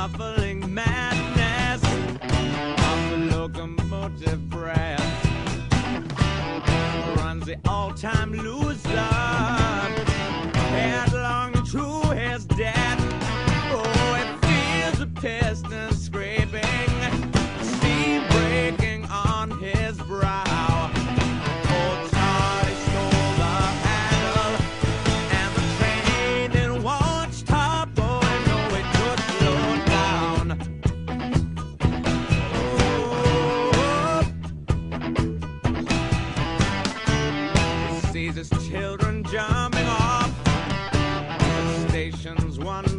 shuffling madness of the locomotive brass runs the all-time loser headlong to his death. Oh, it feels a piston scraping.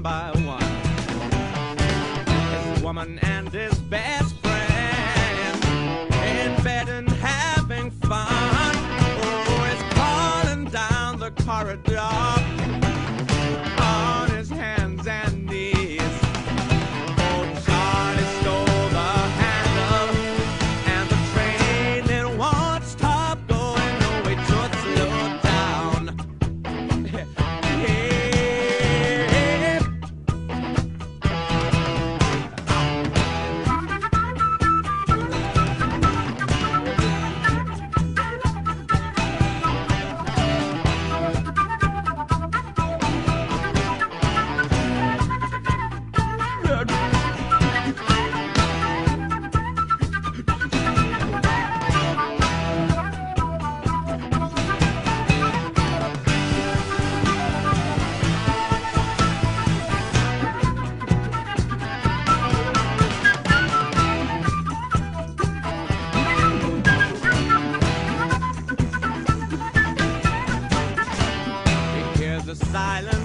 by one. His woman and his best friend in bed and having fun. Oh, it's calling down the corridor.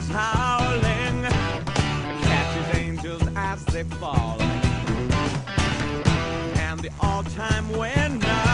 howling catches angels as they fall. And the all-time winner.